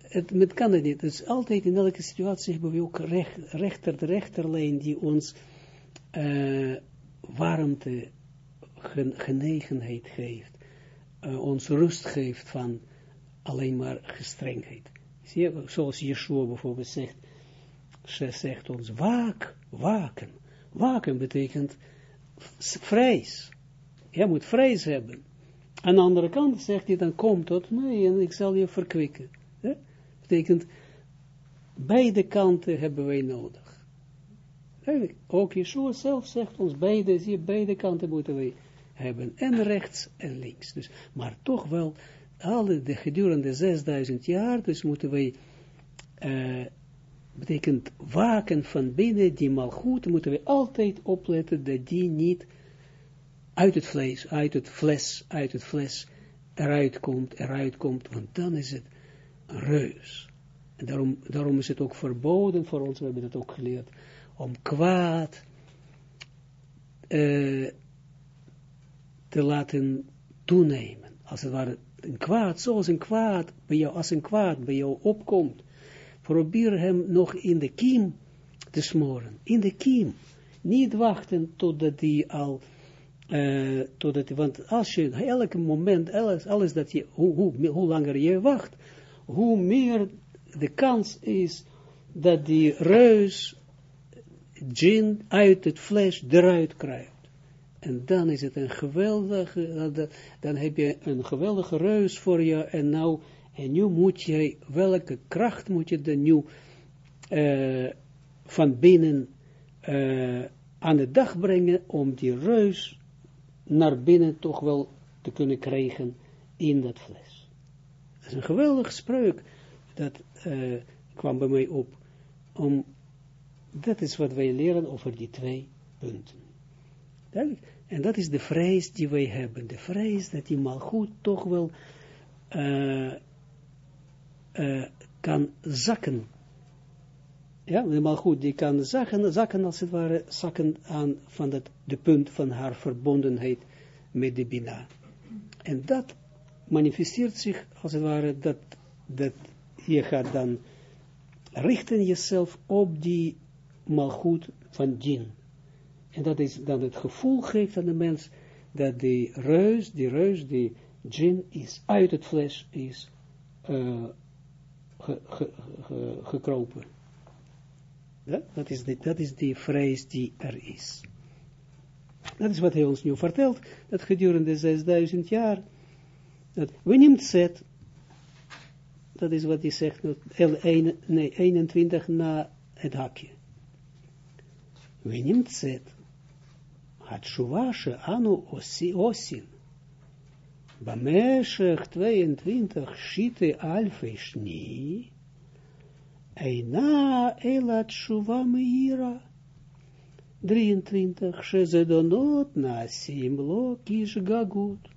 het, men kan het niet. Dus altijd in elke situatie hebben we ook recht, rechter, de rechterlijn die ons uh, warmte, genegenheid geeft, uh, ons rust geeft van alleen maar gestrengheid. Zie je, zoals Yeshua bijvoorbeeld zegt, ze zegt ons, waak, waken. Waken betekent vrees. Je moet vrees hebben. Aan de andere kant zegt hij, dan kom tot mij en ik zal je verkwikken. Betekent, beide kanten hebben wij nodig. Ook Yeshua zelf zegt ons, beide, zie beide kanten moeten wij hebben. En rechts en links. Dus, maar toch wel, alle de gedurende 6000 jaar, dus moeten wij, uh, betekent waken van binnen, die mal goed, moeten we altijd opletten dat die niet uit het vlees, uit het fles, uit het fles eruit komt, eruit komt, want dan is het reus. En daarom, daarom is het ook verboden voor ons, we hebben het ook geleerd, om kwaad uh, te laten toenemen. Als het ware een kwaad, zoals een kwaad bij jou, als een kwaad bij jou opkomt, probeer hem nog in de kiem te smoren, in de kiem. Niet wachten totdat hij al uh, totdat, want als je elke moment, alles, alles dat je, hoe, hoe, hoe langer je wacht, hoe meer de kans is dat die reus gin uit het fles eruit krijgt. En dan is het een geweldige, dan heb je een geweldige reus voor je en nou, en nu moet je, welke kracht moet je dan nu uh, van binnen uh, aan de dag brengen om die reus naar binnen toch wel te kunnen krijgen in dat fles. Dat is een geweldige spreuk, dat kwam bij mij op, om, dat is wat wij leren over die twee punten. En dat is de vrees die wij hebben, de vrees dat die goed toch wel uh, uh, kan zakken. Ja, de goed die kan zakken, zakken als het ware, zakken aan van dat, de punt van haar verbondenheid met de Bina. En dat manifesteert zich, als het ware, dat, dat je gaat dan richten jezelf op die malgoed van djinn. En dat is dan het gevoel geeft aan de mens, dat die reus, die reus, die djinn is uit het fles is ge, gekropen. Ja, dat, is die, dat is die vrees die er is. Dat is wat hij ons nu vertelt, dat gedurende 6000 jaar, dat we neemt zet, dat is wat hij zegt, nee, 21 na het hakje. We neemt zet, התשובה שאנו עושים במשך 22 שיטי אלפי שני, אינה אלא תשובה מהירה. 23 שזדונות נעשים לו כשגגות.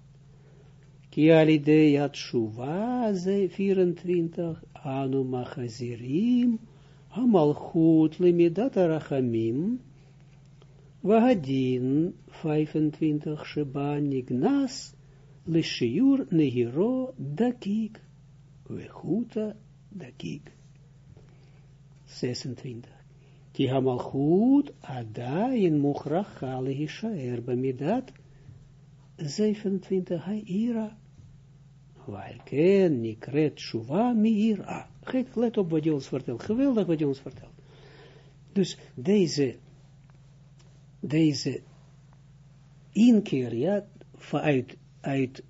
כי על ידי התשובה זה 24 אנו מחזירים המלכות למידת הרחמים, Wahadin 25 Sheba Nignas Lishiur Nehiro Dakik Wechuta Dakik 26 Ki Hamalchut Adayin Muchrach Ali Hishaer Bamidat 27 Haira Walken Nikret Shuva Miira Let op wat je ons vertelt. Geweldig wat je ons vertelt. Dus deze deze inkeer, ja, uit, uit,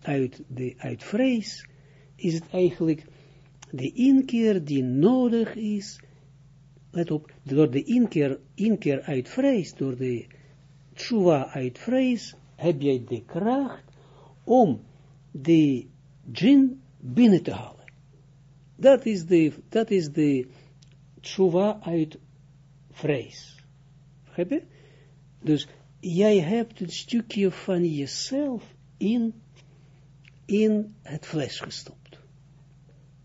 uit, de, uit vrees, is het eigenlijk de inkeer die nodig is, let op, door de inkeer, inkeer uit vrees, door de tshuva uit vrees, heb jij de kracht om de djinn binnen te halen. Dat is de, dat is de tshuva uit vrees. Je? Dus jij hebt een stukje van jezelf in, in het vlees gestopt.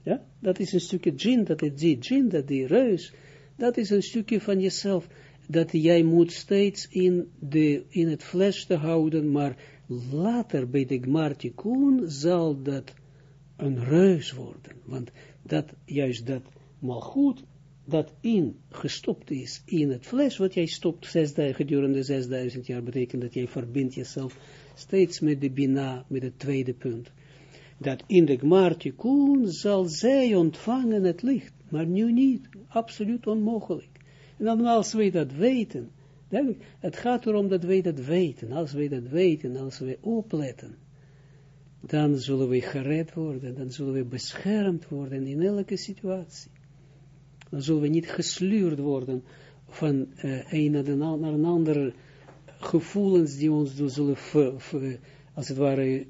Ja, dat is een stukje djinn, dat is die djinn, dat die reus, dat is een stukje van jezelf, dat jij moet steeds in, de, in het vlees te houden, maar later bij de Gmartikun zal dat een reus worden, want dat, juist dat malgoed, dat in gestopt is in het vlees, wat jij stopt zesduizend, gedurende 6000 jaar, betekent dat jij verbindt jezelf steeds met de bina, met het tweede punt. Dat in de Gmartikun zal zij ontvangen het licht, maar nu niet, absoluut onmogelijk. En dan als wij dat weten, het gaat erom dat wij dat weten, als wij dat weten, als wij opletten, dan zullen we gered worden, dan zullen we beschermd worden in elke situatie. Dan zullen we niet gesluurd worden van uh, een naar een ander gevoelens die ons zullen, als het ware,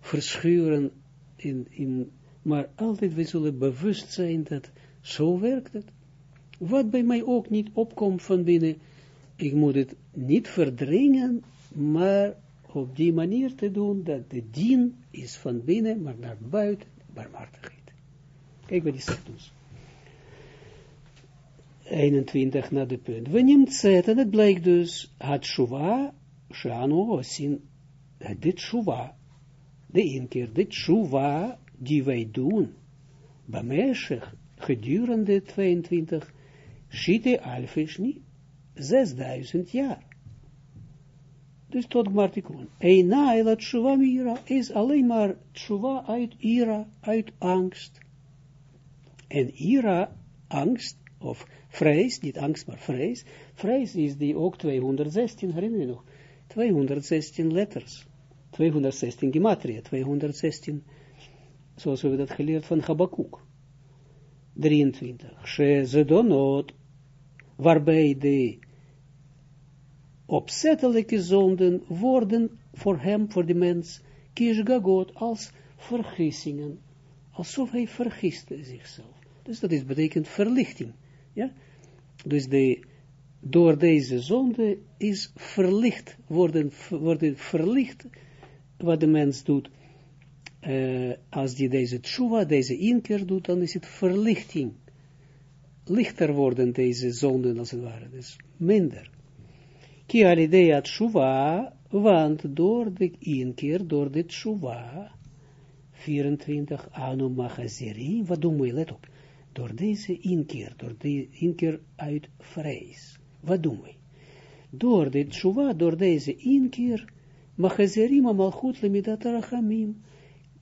verschuren, in, in, maar altijd we zullen bewust zijn dat zo werkt het. Wat bij mij ook niet opkomt van binnen, ik moet het niet verdringen, maar op die manier te doen, dat de dien is van binnen, maar naar buiten barmhartigheid. Kijk wat die zegt ons. 21 naar de punt. We neemt zet, en het blijkt dus, het shuva, shano, sin, dit shuva, de inkeer, dit shuva, die wij doen, bameshech, gedurende 22, shite alfishni, 6000 jaar. Dus tot Gmartikun. Eina ela tshuva mira is alleen maar tshuva uit ira, uit angst. En ira, angst, of vrees, niet angst, maar vrees. Vrees is die ook 216, herinner je nog? 216 letters. 216 gematria, 216, zoals we dat geleerd van Habakkuk. 23. She zedonot, waarbij de opzettelijke zonden worden voor hem, voor de mens, kishgagot, als vergissingen. Alsof hij vergiste zichzelf. Dus dat is betekent verlichting. Ja? Dus de, door deze zonde is verlicht, worden, worden verlicht wat de mens doet. Uh, als die deze tshuva, deze inkeer doet, dan is het verlichting. Lichter worden deze zonden als het ware, dus minder. Ki alidea tshuva, want door de inkeer, door de tshuva, 24 anu machazeri, wat doen we, let op, door deze inkeer, door de inkeer uit vrees, wat doen we? Door de tshuva, door deze inkeer, machazerim amalchut lemidat rachamim,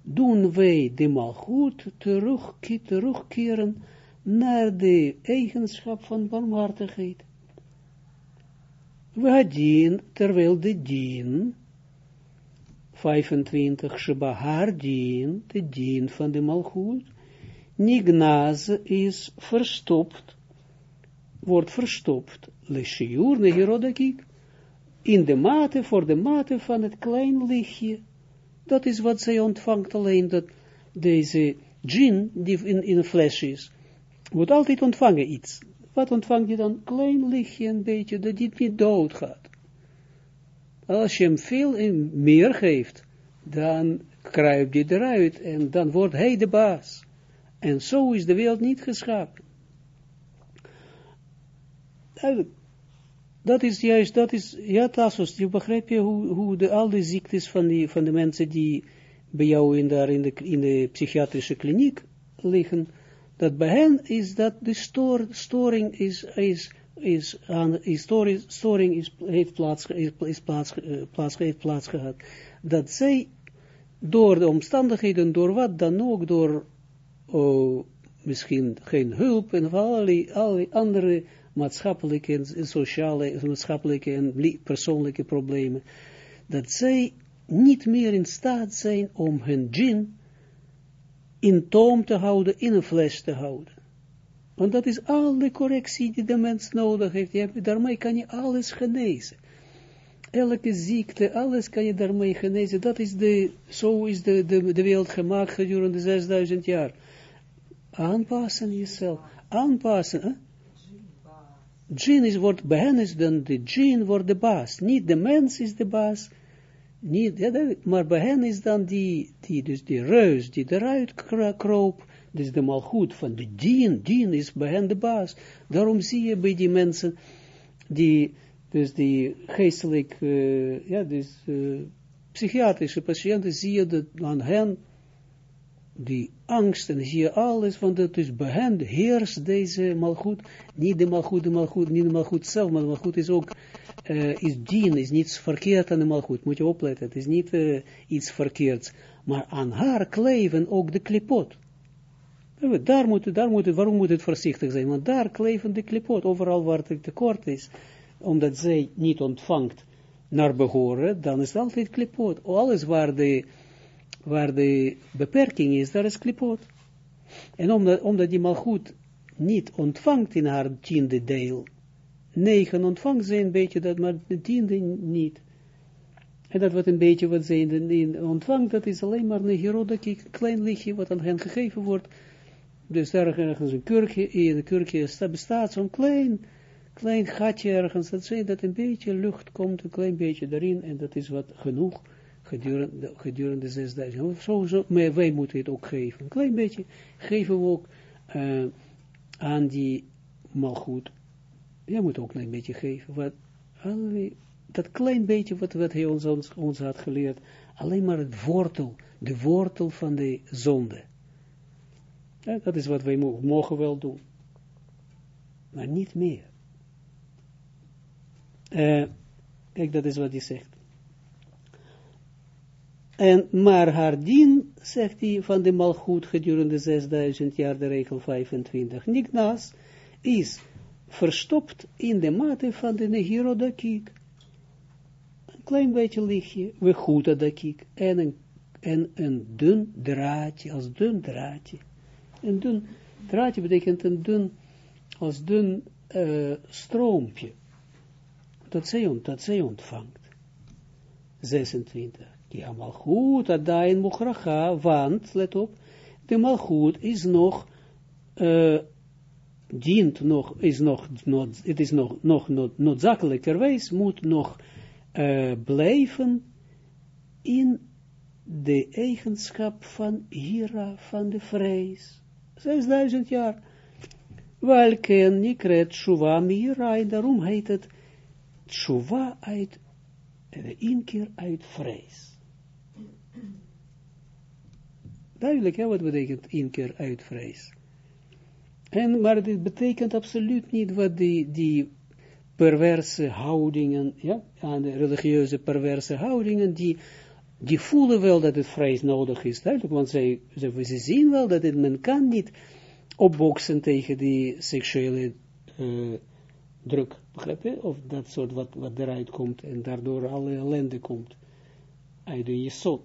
doen wij de malchut terug, terugkeren naar de eigenschap van barmhartigheid. Wadien, terwijl de dien, 25, Shebahar dien, de dien van de Malchut, Nignaz is verstopt, wordt verstopt, Leshiur, Negerodakik, in de mate, voor de mate van het klein lichtje. Dat is wat zij ontvangt alleen, dat deze djinn, die in, in een fles is, wordt altijd ontvangen iets. Wat ontvang je dan? Klein lichtje een beetje, dat dit niet dood gaat. Als je hem veel en meer geeft, dan kruipt hij eruit en dan wordt hij de baas. En zo is de wereld niet geschapen. Dat is juist, dat is, ja Tassos, je begrijp je hoe, hoe de, al die ziektes van, die, van de mensen die bij jou in, daar in, de, in de psychiatrische kliniek liggen, dat bij hen is dat de stoor, storing is, is, is, aan, is storing, storing is, heeft plaats, is plaats, uh, plaats, heeft plaats gehad. Dat zij door de omstandigheden, door wat dan ook, door oh, misschien geen hulp en allerlei, allerlei andere maatschappelijke en sociale, maatschappelijke en persoonlijke problemen, dat zij niet meer in staat zijn om hun djinn in toom te houden, in een fles te houden. Want dat is alle correctie die de mens nodig heeft. Je, daarmee kan je alles genezen. elke ziekte, alles kan je daarmee genezen. Dat is de, zo is de, de, de wereld gemaakt gedurende 6000 jaar. Aanpassen jezelf, aanpassen. Hè? Is wordt, bij dan de jin wordt de baas. Niet de mens is de baas, niet, maar bij is dan die, die, dus die reus die eruit kroop, dus de malgoed van de dien, dien is bij hen de baas. Daarom zie je bij die mensen, die, dus die geestelijk, uh, ja, dus uh, psychiatrische patiënten, zie je dat aan hen, die angst, en zie je alles, want dat is bij hen heerst deze malgoed, niet de malgoed, de malgoed, niet de malgoed zelf, maar de malgoed is ook, uh, is dien, is niets verkeerd aan de malgoed, moet je opletten, het is niet uh, iets verkeerds, maar aan haar kleven ook de klipot. Daar moet, daar moet, waarom moet het voorzichtig zijn? Want daar kleven de klipot, overal waar het tekort is, omdat zij niet ontvangt naar behoren, dan is het altijd klipot. Alles waar de, waar de beperking is, daar is klipot. En omdat, omdat die malgoed niet ontvangt in haar tiende deel, negen ontvangt ze een beetje dat, maar de tiende niet. En dat wat een beetje wat ze in, ontvangt, dat is alleen maar een een klein lichtje wat aan hen gegeven wordt. Dus daar ergens een kurkje, in de kurkje bestaat zo'n klein, klein gatje ergens, dat zie dat een beetje lucht komt, een klein beetje erin, en dat is wat genoeg gedurende, gedurende 6000. Zo, zo, maar wij moeten het ook geven. Een klein beetje geven we ook uh, aan die malgoed. Jij moet ook een beetje geven. Wat, dat klein beetje wat, wat hij ons, ons, ons had geleerd, alleen maar het wortel, de wortel van de zonde. Ja, dat is wat wij mogen wel doen. Maar niet meer. Uh, kijk, dat is wat hij zegt. En, maar haar dien, zegt hij, van de malgoed gedurende 6000 jaar, de regel 25, Niknas, is verstopt in de mate van de negirodakik. Een klein beetje lichtje, we goed dakik, en een, en een dun draadje, als dun draadje. Een dun draadje betekent een dun, als dun uh, stroompje, dat zij, dat zij ontvangt. 26. Ja, malchut, adain muchracha, want, let op, de malchut is nog, uh, dient nog, is nog, het is nog, nog noodzakelijkerwijs, moet nog uh, blijven in de eigenschap van Hira, van de vrees. 6000 jaar. Welke nikret Tshuva Mira, en daarom heet het Tshuva uit, de inkeer uit vrees. Duidelijk, ja, wat betekent inkeer uit vrees. En, maar dit betekent absoluut niet wat die, die perverse houdingen, ja, aan de religieuze perverse houdingen, die die voelen wel dat het vrees nodig is, duidelijk, want zij, ze, ze zien wel dat het, men kan niet opboksen tegen die seksuele uh, druk, begrijp je? Of dat soort wat, wat eruit komt en daardoor alle ellende komt uit de jesot.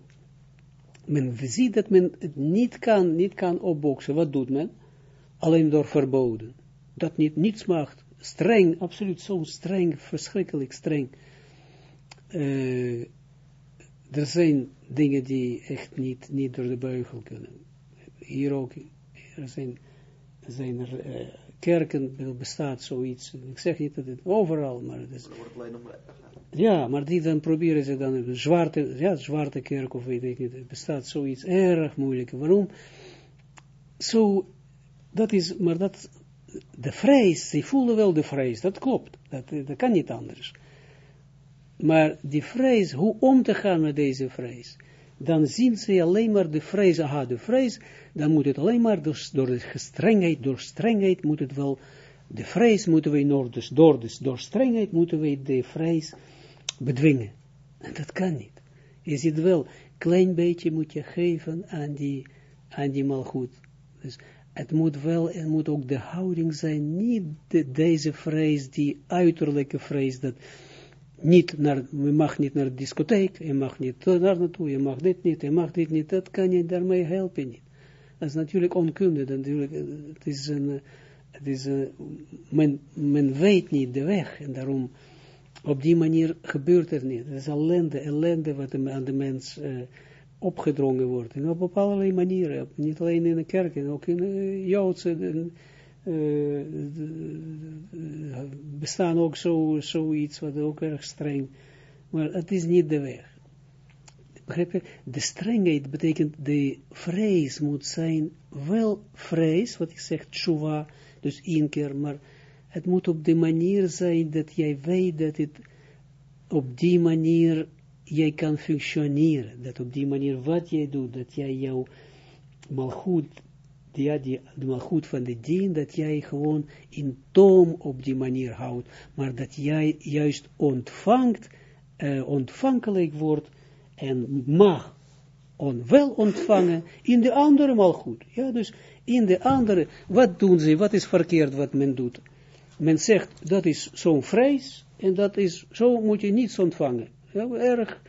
Men ziet dat men het niet kan, niet kan opboksen. Wat doet men? Alleen door verboden. Dat niet, niets mag. Streng, absoluut zo streng, verschrikkelijk streng. Uh, er zijn dingen die echt niet, niet door de beugel kunnen. Hier ook, er zijn, zijn er uh, kerken, bestaat zoiets. Ik zeg niet dat het overal, maar het is... Ja, maar die dan proberen ze dan zwarte, ja, zwarte kerk of weet ik niet, bestaat zoiets erg moeilijk. Waarom? Zo, dat is, maar dat, de vrees, ze voelen wel de vrees, dat klopt, dat, dat kan niet anders. Maar die vrees, hoe om te gaan met deze vrees, dan zien ze alleen maar de vrees, aha, de vrees, dan moet het alleen maar door, door de strengheid, door strengheid moet het wel, de vrees moeten we, door, dus door, dus door strengheid moeten we de vrees bedwingen. En dat kan niet. Je ziet wel, klein beetje moet je geven aan die, aan die malgoed. Dus het moet wel, het moet ook de houding zijn, niet de, deze vrees, die uiterlijke vrees, dat niet naar, je mag niet naar de discotheek, je mag niet daar naartoe, je mag dit niet, je mag dit niet, dat kan je daarmee helpen niet. Dat is natuurlijk onkunde, natuurlijk, het is een, het is een, men, men weet niet de weg, en daarom Op die manier gebeurt het niet. Het is ellende, ellende wat aan de mens eh, opgedrongen wordt. En op, op allerlei manieren. Niet alleen in de kerken, ook in de Joodse. en, eh, de- de- bestaan ook zo, zoiets wat ook erg streng. Maar het is niet de weg. Begrijp je? De strengheid betekent de vrees moet zijn, wel vrees, wat ik zeg, tshuva, dus inkeer, maar het moet op de manier zijn dat jij weet dat het op die manier jij kan functioneren. Dat op die manier wat jij doet, dat jij jouw malgoed, ja, die, de malgoed van de dien, dat jij gewoon in toom op die manier houdt. Maar dat jij juist ontvangt, eh, ontvankelijk wordt en mag on, wel ontvangen in de andere malgoed. Ja, dus in de andere, wat doen ze, wat is verkeerd wat men doet? Men zegt, dat is zo'n vrees, en dat is, zo moet je niets ontvangen. Ja, erg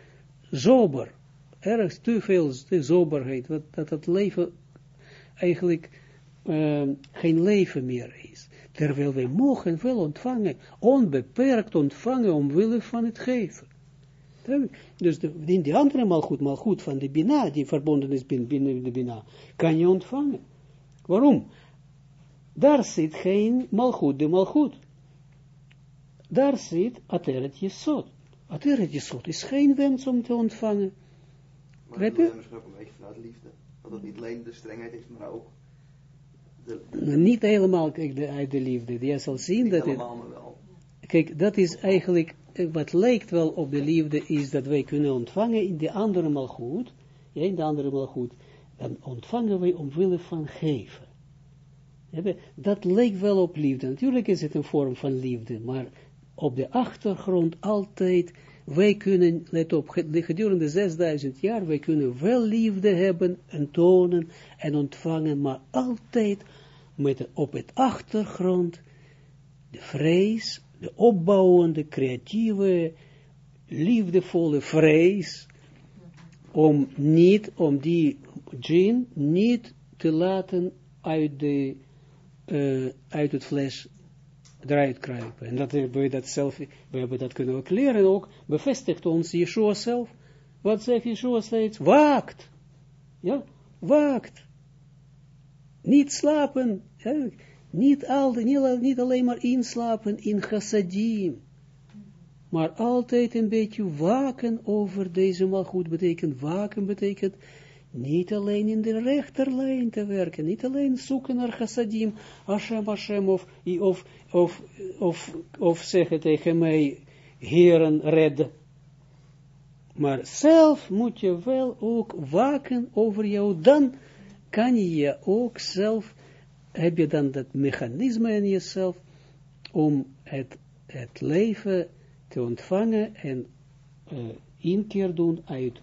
sober, erg te veel soberheid, wat, dat het leven eigenlijk eh, geen leven meer is. Terwijl wij mogen wel ontvangen, onbeperkt ontvangen, omwille van het geven. Dus de, in die andere malgoed, malgoed van de Bina, die verbonden is binnen de Bina, kan je ontvangen. Waarom? Daar zit geen malgoed, de malgoed. Daar zit Ateret Jesod. Ateret Jesod is geen wens om te ontvangen. Maar Begrijp dat je? is misschien ook een beetje vanuit liefde. Dat het niet alleen de strengheid is, maar ook de, Nou, niet helemaal kijk, de, uit de liefde. Je zal zien Niet dat het, wel. kijk, dat is eigenlijk, eh, wat lijkt wel op de liefde, is dat wij kunnen ontvangen in de andere malgoed, ja, in de andere malgoed, dan ontvangen wij omwille van geven. Dat lijkt wel op liefde. Natuurlijk is het een vorm van liefde, maar op de achtergrond altijd, wij kunnen, let op, ge- gedurende 6000 jaar, wij kunnen wel liefde hebben en tonen en ontvangen, maar altijd met op het achtergrond de vrees, de opbouwende, creatieve, liefdevolle vrees, om niet, om die djinn niet te laten uit, de, eh, uit het fles eruit kruipen. En dat we dat zelf, we hebben dat kunnen ook leren ook, bevestigt ons Yeshua zelf. Wat zegt Yeshua steeds? Waakt. Ja, waakt. Niet slapen. Ja, niet, al, niet, al- niet alleen maar inslapen in chassadim. Maar altijd een beetje waken over deze malgoed betekent waken betekent niet alleen in de rechterlijn te werken, niet alleen zoeken naar chassadim, Hashem, Hashem, of, of, of, of, of zeggen tegen mij, heren, red. Maar zelf moet je wel ook waken over jou, dan kan je ook zelf, heb je dan dat mechanisme in jezelf, om het, het leven te ontvangen en uh, inkeer doen uit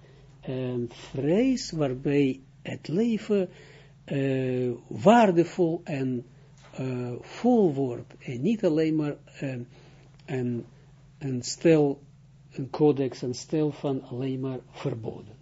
um, vrees, waarbij het leven uh, waardevol en uh, vol wordt. En niet alleen maar um, een, een stel, een codex, een stel van alleen maar verboden.